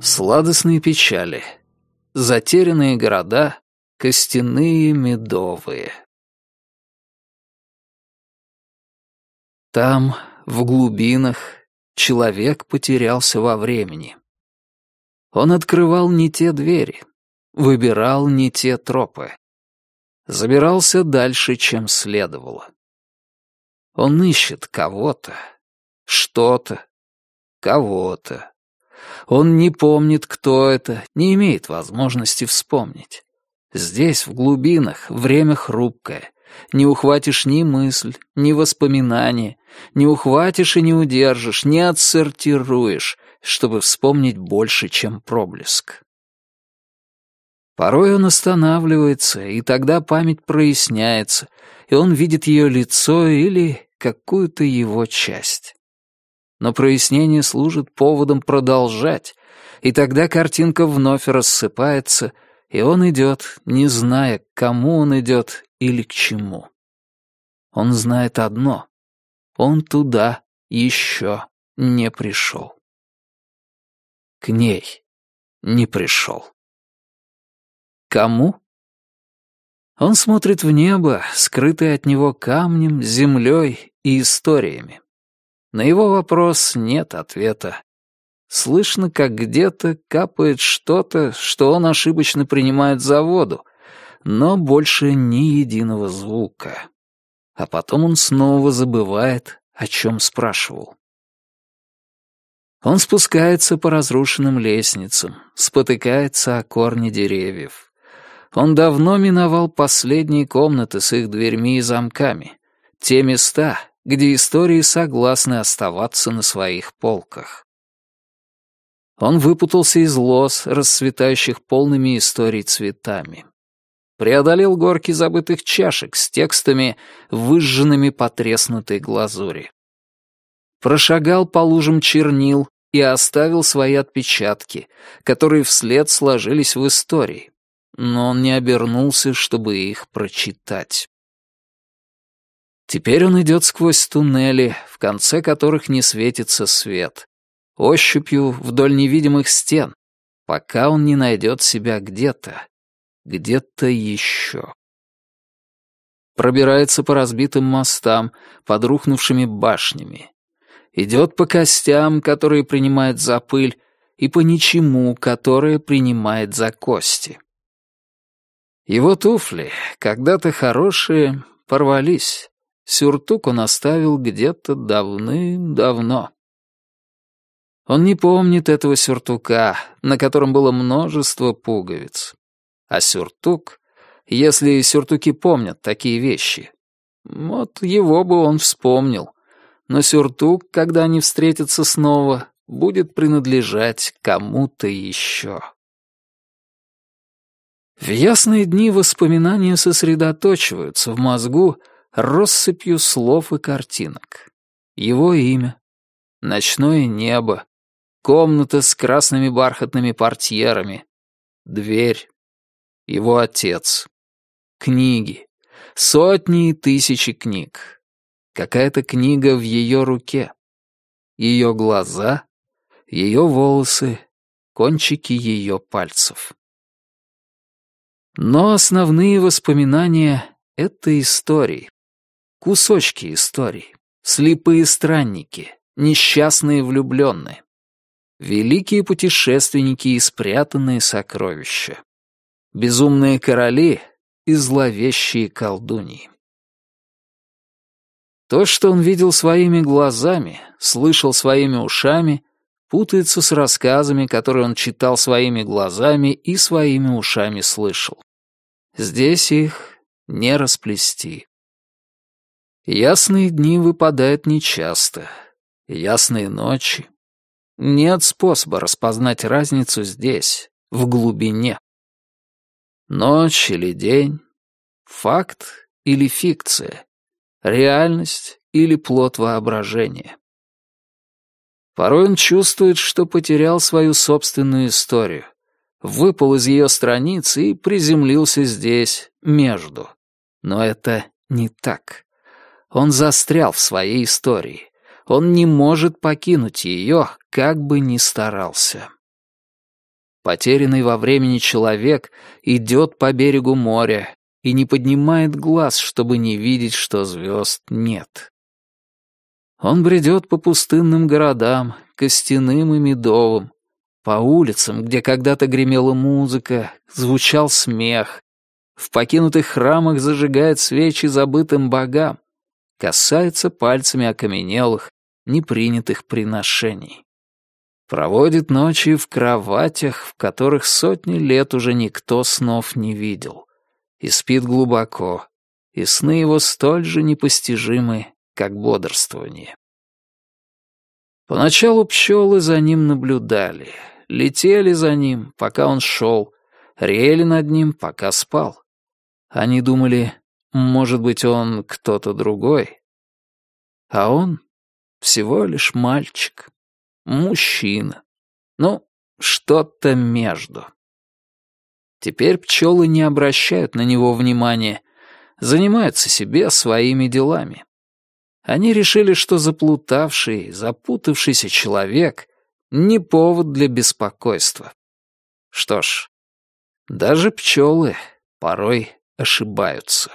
Сладостные печали. Затерянные города, костяные медовые. Там, в глубинах, человек потерялся во времени. Он открывал не те двери, выбирал не те тропы. Забирался дальше, чем следовало. Он ищет кого-то, что-то, кого-то. Он не помнит, кто это, не имеет возможности вспомнить. Здесь, в глубинах, время хрупкое. Не ухватишь ни мысль, ни воспоминание, не ухватишь и не удержишь, не отсортируешь, чтобы вспомнить больше, чем проблеск. Порой он останавливается, и тогда память проясняется, и он видит ее лицо или какую-то его часть. Но прояснение служит поводом продолжать, и тогда картинка вновь рассыпается, и он идет, не зная, к кому он идет или к чему. Он знает одно — он туда еще не пришел. К ней не пришел. Кому? Он смотрит в небо, скрытое от него камнем, землей и историями. На его вопрос нет ответа. Слышно, как где-то капает что-то, что он ошибочно принимает за воду, но больше ни единого звука. А потом он снова забывает, о чем спрашивал. Он спускается по разрушенным лестницам, спотыкается о корни деревьев. Он давно миновал последние комнаты с их дверьми и замками, те места, где истории согласны оставаться на своих полках. Он выпутался из лоз, расцветающих полными историй цветами. Преодолел горки забытых чашек с текстами, выжженными по треснутой глазури. Прошагал по лужам чернил и оставил свои отпечатки, которые вслед сложились в истории, но он не обернулся, чтобы их прочитать. Теперь он идет сквозь туннели, в конце которых не светится свет, ощупью вдоль невидимых стен, пока он не найдет себя где-то, где-то еще. Пробирается по разбитым мостам, под рухнувшими башнями. Идет по костям, которые принимает за пыль, и по ничему, которое принимает за кости. Его туфли, когда-то хорошие, порвались. Сюртук он оставил где-то давным-давно. Он не помнит этого сюртука, на котором было множество пуговиц. А сюртук, если сюртуки помнят такие вещи, вот его бы он вспомнил. Но сюртук, когда они встретятся снова, будет принадлежать кому-то еще. В ясные дни воспоминания сосредоточиваются в мозгу, россыпью слов и картинок. Его имя, ночное небо, комната с красными бархатными портьерами, дверь, его отец, книги, сотни и тысячи книг. Какая-то книга в ее руке, ее глаза, ее волосы, кончики ее пальцев. Но основные воспоминания — это истории, Кусочки историй. Слепые странники. Несчастные влюбленные. Великие путешественники и спрятанные сокровища. Безумные короли и зловещие колдуньи. То, что он видел своими глазами, слышал своими ушами, путается с рассказами, которые он читал своими глазами и своими ушами слышал. Здесь их не расплести. Ясные дни выпадают нечасто. Ясные ночи. Нет способа распознать разницу здесь, в глубине. Ночь или день, факт или фикция, реальность или плод воображения. Порой он чувствует, что потерял свою собственную историю, выпал из ее страниц и приземлился здесь, между. Но это не так. Он застрял в своей истории. Он не может покинуть ее, как бы ни старался. Потерянный во времени человек идет по берегу моря и не поднимает глаз, чтобы не видеть, что звезд нет. Он бредет по пустынным городам, костяным и медовым, по улицам, где когда-то гремела музыка, звучал смех, в покинутых храмах зажигает свечи забытым богам, касается пальцами окаменелых, непринятых приношений. Проводит ночи в кроватях, в которых сотни лет уже никто снов не видел. И спит глубоко, и сны его столь же непостижимы, как бодрствование. Поначалу пчелы за ним наблюдали, летели за ним, пока он шел, реяли над ним, пока спал. Они думали, может быть, он кто-то другой. А он всего лишь мальчик, мужчина. Ну, что-то между. Теперь пчелы не обращают на него внимания, занимаются себе своими делами. Они решили, что заплутавший, запутавшийся человек — не повод для беспокойства. Что ж, даже пчелы порой ошибаются.